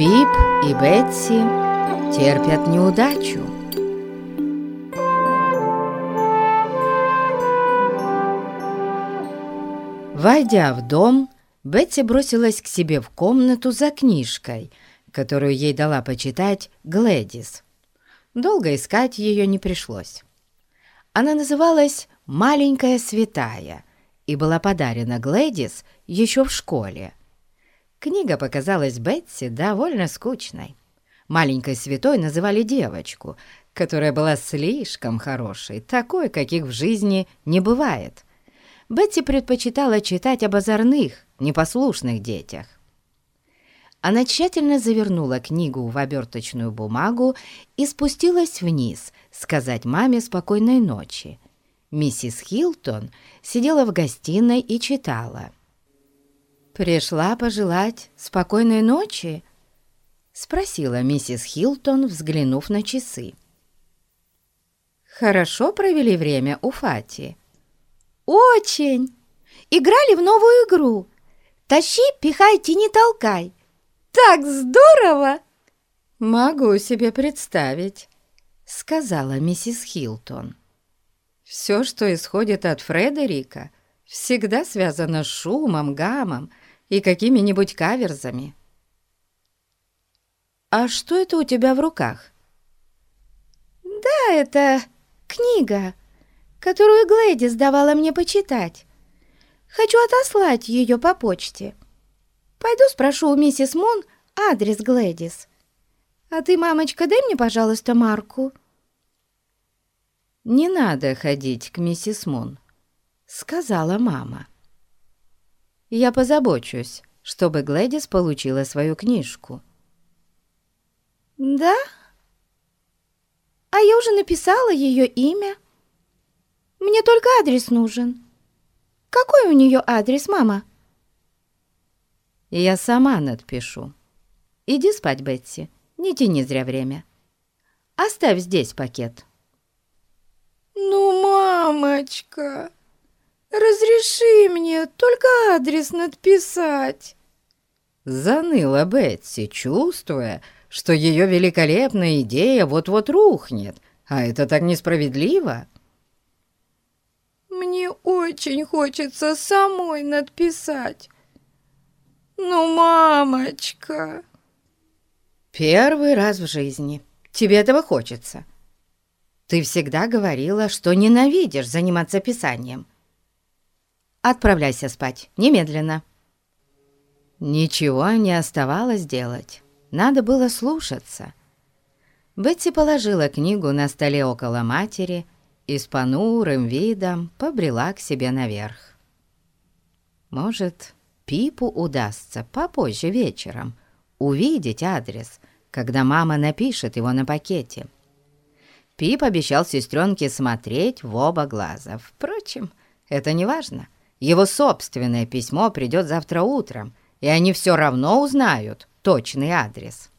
Пип и Бетси терпят неудачу. Войдя в дом, Бетси бросилась к себе в комнату за книжкой, которую ей дала почитать Глэдис. Долго искать ее не пришлось. Она называлась «Маленькая святая» и была подарена Глэдис еще в школе. Книга показалась Бетси довольно скучной. Маленькой святой называли девочку, которая была слишком хорошей, такой, каких в жизни не бывает. Бетси предпочитала читать об озорных, непослушных детях. Она тщательно завернула книгу в оберточную бумагу и спустилась вниз сказать маме спокойной ночи. Миссис Хилтон сидела в гостиной и читала. «Пришла пожелать спокойной ночи?» — спросила миссис Хилтон, взглянув на часы. «Хорошо провели время у Фати?» «Очень! Играли в новую игру. Тащи, пихайте, не толкай. Так здорово!» «Могу себе представить», — сказала миссис Хилтон. «Все, что исходит от Фредерика, всегда связано с шумом, гамом и какими-нибудь каверзами». «А что это у тебя в руках?» «Да, это книга, которую Глэдис давала мне почитать. Хочу отослать ее по почте. Пойду спрошу у миссис Мон адрес Глэдис. А ты, мамочка, дай мне, пожалуйста, марку». «Не надо ходить к миссис Мун», — сказала мама. «Я позабочусь, чтобы Глэдис получила свою книжку». «Да? А я уже написала ее имя. Мне только адрес нужен. Какой у нее адрес, мама?» «Я сама надпишу. Иди спать, Бетси, не тяни зря время. Оставь здесь пакет». «Ну, мамочка, разреши мне только адрес надписать». Заныла Бетси, чувствуя, что ее великолепная идея вот-вот рухнет, а это так несправедливо. «Мне очень хочется самой надписать. Ну, мамочка!» «Первый раз в жизни. Тебе этого хочется. Ты всегда говорила, что ненавидишь заниматься писанием. Отправляйся спать, немедленно». Ничего не оставалось делать. Надо было слушаться. Бетти положила книгу на столе около матери и с понурым видом побрела к себе наверх. Может, Пипу удастся попозже вечером увидеть адрес, когда мама напишет его на пакете. Пип обещал сестренке смотреть в оба глаза. Впрочем, это не важно. Его собственное письмо придет завтра утром, и они все равно узнают, точный адрес.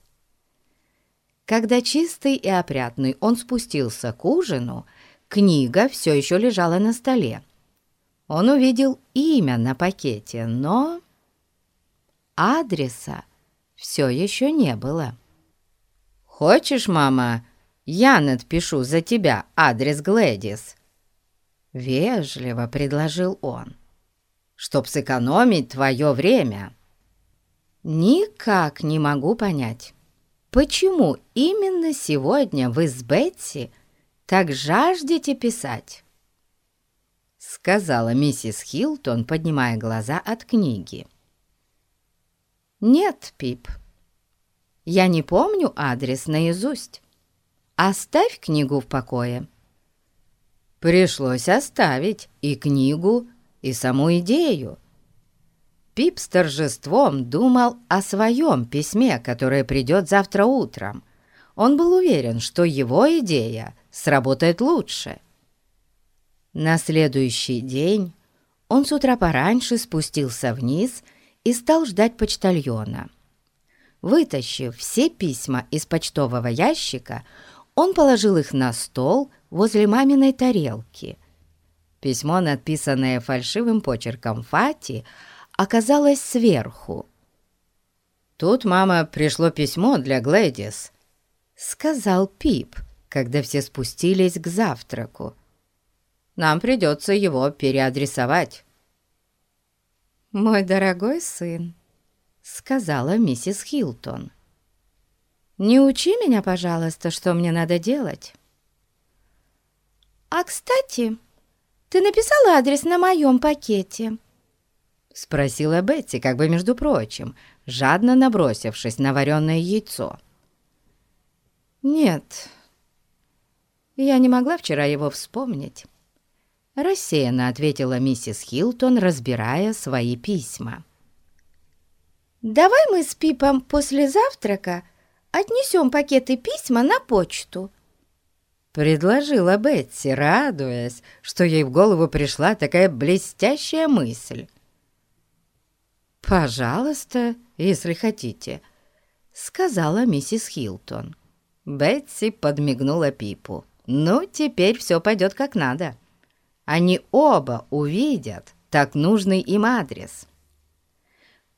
Когда чистый и опрятный он спустился к ужину, книга все еще лежала на столе. Он увидел имя на пакете, но адреса все еще не было. «Хочешь, мама, я надпишу за тебя адрес Глэдис?» Вежливо предложил он, чтоб сэкономить твое время. Никак не могу понять, почему именно сегодня вы с Бетси так жаждете писать?» Сказала миссис Хилтон, поднимая глаза от книги. «Нет, Пип, я не помню адрес наизусть. Оставь книгу в покое». Пришлось оставить и книгу, и саму идею. Пип с торжеством думал о своем письме, которое придет завтра утром. Он был уверен, что его идея сработает лучше. На следующий день он с утра пораньше спустился вниз и стал ждать почтальона. Вытащив все письма из почтового ящика, он положил их на стол возле маминой тарелки. Письмо, написанное фальшивым почерком Фати, оказалась сверху. «Тут, мама, пришло письмо для Глэдис», — сказал Пип, когда все спустились к завтраку. «Нам придется его переадресовать». «Мой дорогой сын», — сказала миссис Хилтон, — «не учи меня, пожалуйста, что мне надо делать». «А, кстати, ты написала адрес на моем пакете?» — спросила Бетти, как бы между прочим, жадно набросившись на вареное яйцо. «Нет, я не могла вчера его вспомнить», — рассеянно ответила миссис Хилтон, разбирая свои письма. «Давай мы с Пипом после завтрака отнесем пакеты письма на почту», — предложила Бетти, радуясь, что ей в голову пришла такая блестящая мысль. «Пожалуйста, если хотите», — сказала миссис Хилтон. Бетси подмигнула Пипу. «Ну, теперь все пойдет как надо. Они оба увидят так нужный им адрес».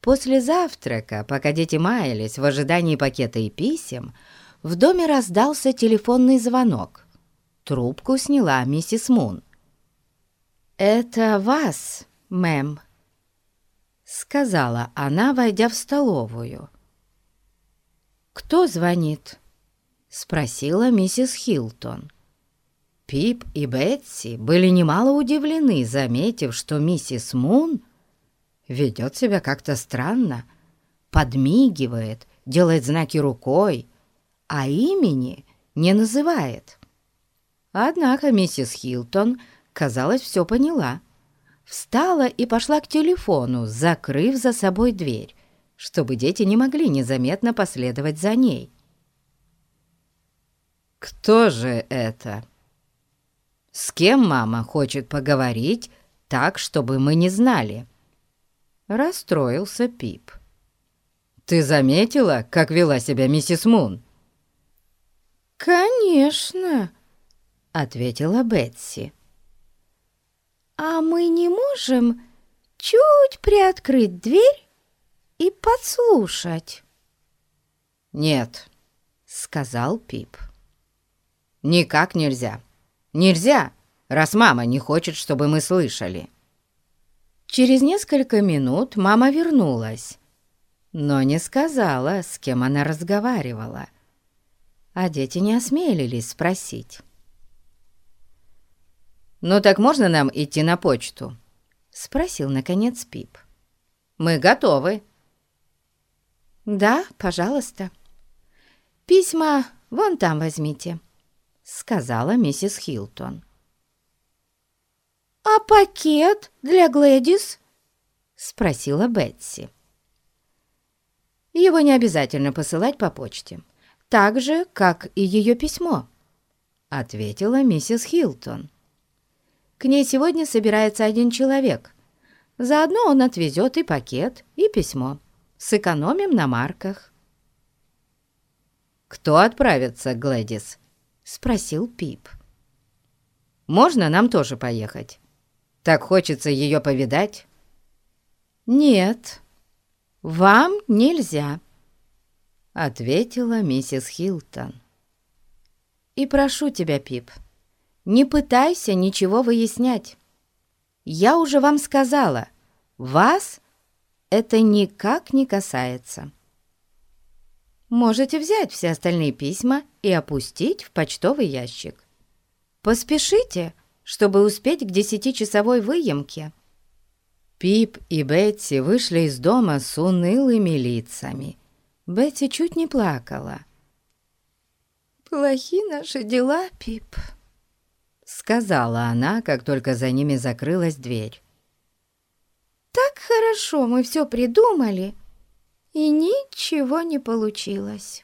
После завтрака, пока дети маялись в ожидании пакета и писем, в доме раздался телефонный звонок. Трубку сняла миссис Мун. «Это вас, мэм», сказала она, войдя в столовую. «Кто звонит?» — спросила миссис Хилтон. Пип и Бетси были немало удивлены, заметив, что миссис Мун ведет себя как-то странно, подмигивает, делает знаки рукой, а имени не называет. Однако миссис Хилтон, казалось, все поняла — встала и пошла к телефону, закрыв за собой дверь, чтобы дети не могли незаметно последовать за ней. «Кто же это? С кем мама хочет поговорить так, чтобы мы не знали?» Расстроился Пип. «Ты заметила, как вела себя миссис Мун?» «Конечно», — ответила Бетси. «А мы не можем чуть приоткрыть дверь и подслушать?» «Нет», — сказал Пип. «Никак нельзя. Нельзя, раз мама не хочет, чтобы мы слышали». Через несколько минут мама вернулась, но не сказала, с кем она разговаривала. А дети не осмелились спросить. «Ну так можно нам идти на почту?» — спросил, наконец, Пип. «Мы готовы». «Да, пожалуйста. Письма вон там возьмите», — сказала миссис Хилтон. «А пакет для Глэдис?» — спросила Бетси. «Его не обязательно посылать по почте, так же, как и ее письмо», — ответила миссис Хилтон. К ней сегодня собирается один человек. Заодно он отвезет и пакет, и письмо. Сэкономим на марках». «Кто отправится, Глэдис?» — спросил Пип. «Можно нам тоже поехать? Так хочется ее повидать?» «Нет, вам нельзя», — ответила миссис Хилтон. «И прошу тебя, Пип, — не пытайся ничего выяснять. Я уже вам сказала, вас это никак не касается. Можете взять все остальные письма и опустить в почтовый ящик. Поспешите, чтобы успеть к десятичасовой выемке. Пип и Бетти вышли из дома с унылыми лицами. Бетти чуть не плакала. «Плохи наши дела, Пип», сказала она, как только за ними закрылась дверь. «Так хорошо мы все придумали, и ничего не получилось».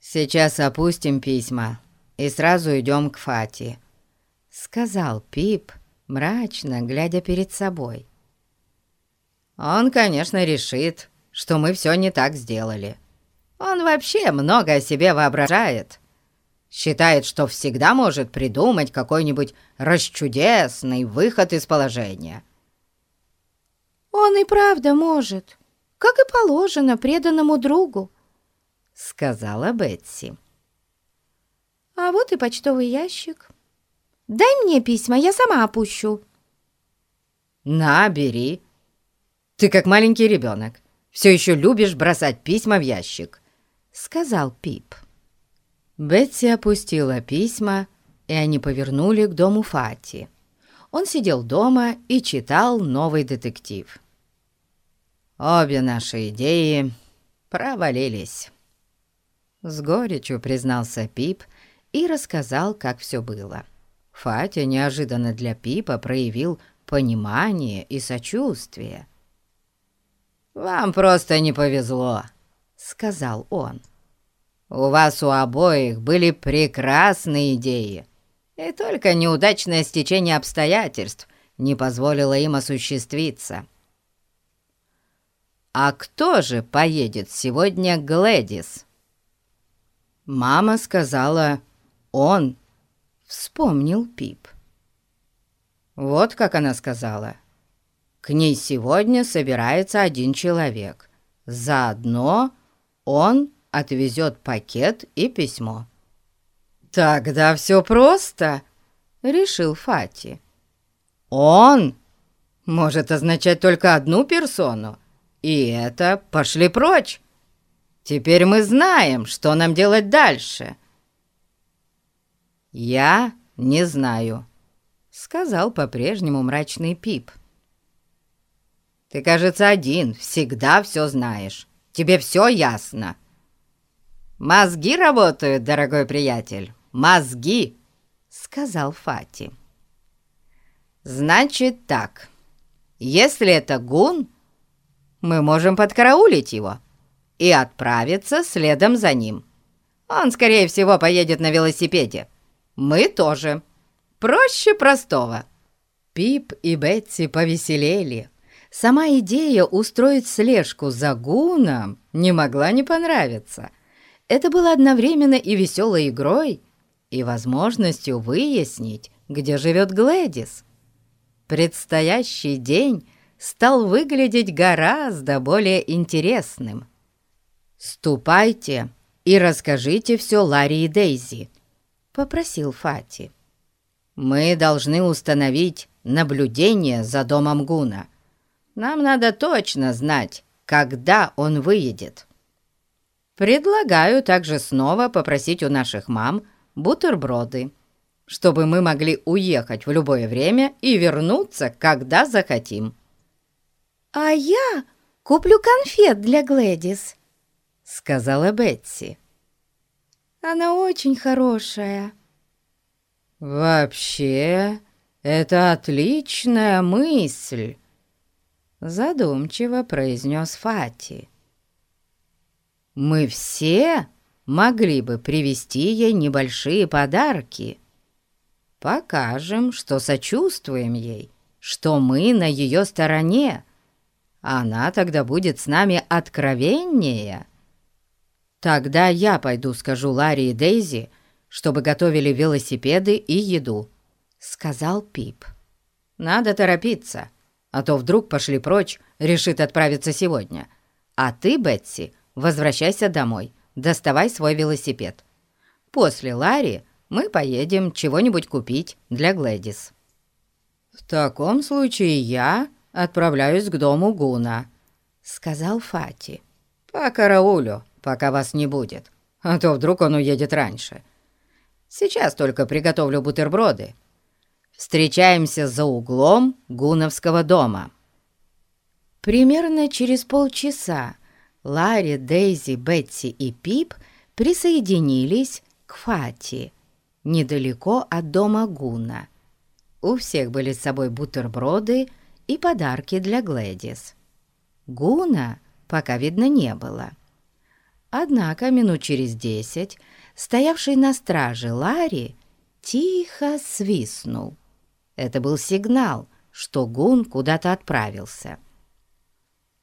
«Сейчас опустим письма и сразу идем к Фати», — сказал Пип, мрачно глядя перед собой. «Он, конечно, решит, что мы все не так сделали. Он вообще много о себе воображает». Считает, что всегда может придумать какой-нибудь расчудесный выход из положения. «Он и правда может. как и положено преданному другу», — сказала Бетси. «А вот и почтовый ящик. Дай мне письма, я сама опущу». «На, бери. Ты как маленький ребенок. Все еще любишь бросать письма в ящик», — сказал Пип. Бетси опустила письма, и они повернули к дому Фати. Он сидел дома и читал новый детектив. «Обе наши идеи провалились», — с горечью признался Пип и рассказал, как все было. Фатя неожиданно для Пипа проявил понимание и сочувствие. «Вам просто не повезло», — сказал он. «У вас у обоих были прекрасные идеи, и только неудачное стечение обстоятельств не позволило им осуществиться». «А кто же поедет сегодня к Глэдис?» Мама сказала «он», — вспомнил Пип. Вот как она сказала. К ней сегодня собирается один человек. Заодно он отвезет пакет и письмо. «Тогда все просто», — решил Фати. «Он может означать только одну персону, и это «пошли прочь». Теперь мы знаем, что нам делать дальше». «Я не знаю», сказал по-прежнему мрачный Пип. «Ты, кажется, один, всегда все знаешь. Тебе все ясно». «Мозги работают, дорогой приятель, мозги!» — сказал Фати. «Значит так, если это гун, мы можем подкараулить его и отправиться следом за ним. Он, скорее всего, поедет на велосипеде. Мы тоже». Проще простого». Пип и Бетси повеселели. Сама идея устроить слежку за Гуном не могла не понравиться. Это было одновременно и веселой игрой, и возможностью выяснить, где живет Глэдис. Предстоящий день стал выглядеть гораздо более интересным. «Ступайте и расскажите все Ларри и Дейзи», — попросил Фати. Мы должны установить наблюдение за домом Гуна. Нам надо точно знать, когда он выедет. Предлагаю также снова попросить у наших мам бутерброды, чтобы мы могли уехать в любое время и вернуться, когда захотим. «А я куплю конфет для Глэдис», — сказала Бетси. «Она очень хорошая». «Вообще, это отличная мысль!» Задумчиво произнес Фати. «Мы все могли бы привезти ей небольшие подарки. Покажем, что сочувствуем ей, что мы на ее стороне. Она тогда будет с нами откровеннее. Тогда я пойду скажу Ларри и Дейзи, чтобы готовили велосипеды и еду», — сказал Пип. «Надо торопиться, а то вдруг пошли прочь, решит отправиться сегодня. А ты, Бетси, возвращайся домой, доставай свой велосипед. После Ларри мы поедем чего-нибудь купить для Глэдис». «В таком случае я отправляюсь к дому Гуна», — сказал Фати. «По караулю, пока вас не будет, а то вдруг он уедет раньше. Сейчас только приготовлю бутерброды. Встречаемся за углом Гуновского дома». Примерно через полчаса Ларри, Дейзи, Бетси и Пип присоединились к Фати, недалеко от дома Гуна. У всех были с собой бутерброды и подарки для Глэдис. Гуна пока видно не было. Однако минут через десять стоявший на страже Ларри тихо свистнул. Это был сигнал, что Гун куда-то отправился.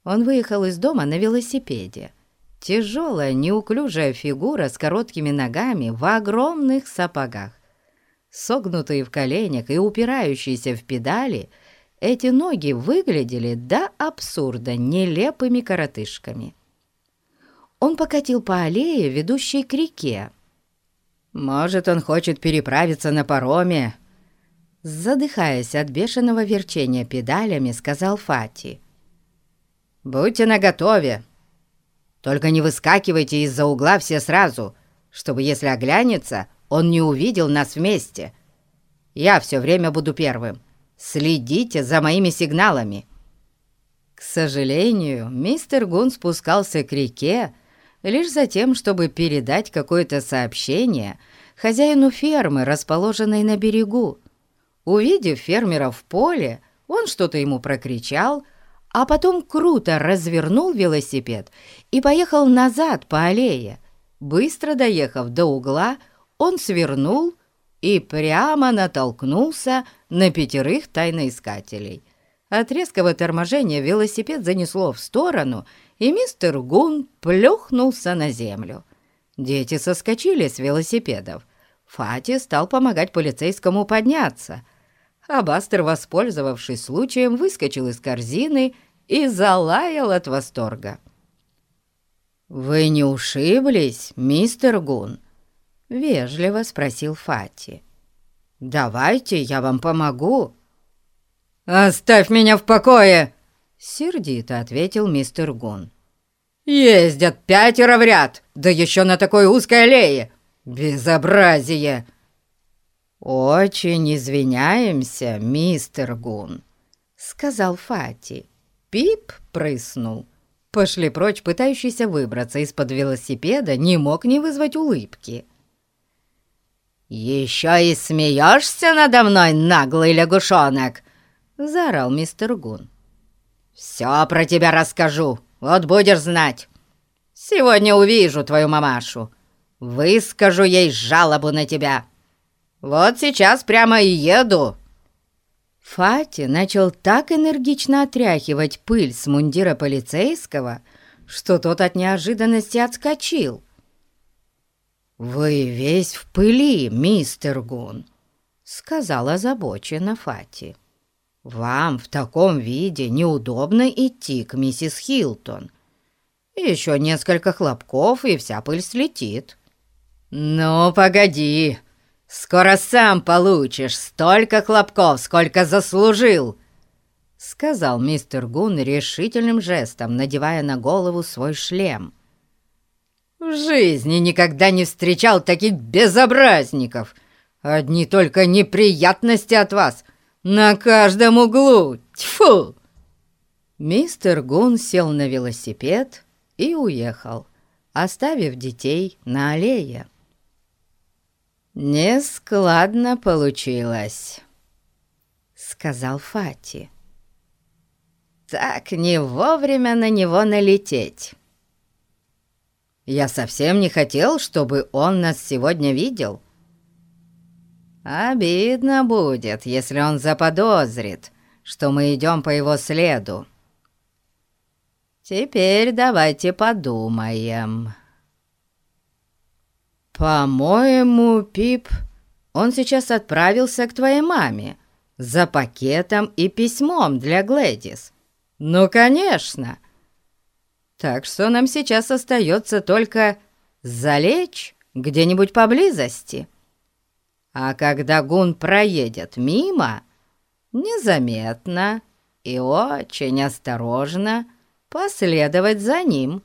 Он выехал из дома на велосипеде. Тяжелая, неуклюжая фигура с короткими ногами в огромных сапогах. Согнутые в коленях и упирающиеся в педали, эти ноги выглядели до абсурда нелепыми коротышками. Он покатил по аллее, ведущей к реке. «Может, он хочет переправиться на пароме?» Задыхаясь от бешеного верчения педалями, сказал Фати. «Будьте наготове. Только не выскакивайте из-за угла все сразу, чтобы, если оглянется, он не увидел нас вместе. Я все время буду первым. Следите за моими сигналами». К сожалению, мистер Гун спускался к реке лишь за тем, чтобы передать какое-то сообщение хозяину фермы, расположенной на берегу. Увидев фермера в поле, он что-то ему прокричал, а потом круто развернул велосипед и поехал назад по аллее. Быстро доехав до угла, он свернул и прямо натолкнулся на пятерых тайноискателей. От резкого торможения велосипед занесло в сторону, и мистер Гун плюхнулся на землю. Дети соскочили с велосипедов. Фати стал помогать полицейскому подняться, а Бастер, воспользовавшись случаем, выскочил из корзины и залаял от восторга. «Вы не ушиблись, мистер Гун?» — вежливо спросил Фати. «Давайте, я вам помогу». «Оставь меня в покое!» — сердито ответил мистер Гун. «Ездят пятеро в ряд, да еще на такой узкой аллее! Безобразие!» «Очень извиняемся, мистер Гун», — сказал Фати. Пип прыснул. Пошли прочь, пытающийся выбраться из-под велосипеда, не мог не вызвать улыбки. «Еще и смеешься надо мной, наглый лягушонок!» — заорал мистер Гун. «Все про тебя расскажу, вот будешь знать. Сегодня увижу твою мамашу, выскажу ей жалобу на тебя. Вот сейчас прямо и еду». Фати начал так энергично отряхивать пыль с мундира полицейского, что тот от неожиданности отскочил. «Вы весь в пыли, мистер Гун», — сказала озабоченно Фати. «Вам в таком виде неудобно идти к миссис Хилтон. Еще несколько хлопков, и вся пыль слетит». «Ну, погоди, скоро сам получишь столько хлопков, сколько заслужил», — сказал мистер Гун решительным жестом, надевая на голову свой шлем. В жизни никогда не встречал таких безобразников. Одни только неприятности от вас на каждом углу. Тьфу!» Мистер Гун сел на велосипед и уехал, оставив детей на аллее. «Нескладно получилось», — сказал Фати. «Так не вовремя на него налететь». Я совсем не хотел, чтобы он нас сегодня видел. Обидно будет, если он заподозрит, что мы идем по его следу. Теперь давайте подумаем. По-моему, Пип, он сейчас отправился к твоей маме за пакетом и письмом для Глэдис. Ну, конечно, — так что нам сейчас остается только залечь где-нибудь поблизости. А когда гун проедет мимо, незаметно и очень осторожно последовать за ним.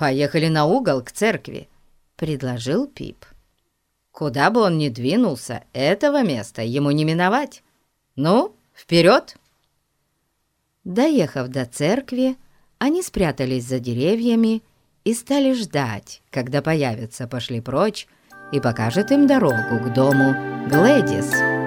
«Поехали на угол к церкви», — предложил Пип. «Куда бы он ни двинулся, этого места ему не миновать. Ну, вперед!» Доехав до церкви, они спрятались за деревьями и стали ждать, когда появится «Пошли прочь» и покажет им дорогу к дому Глэдис.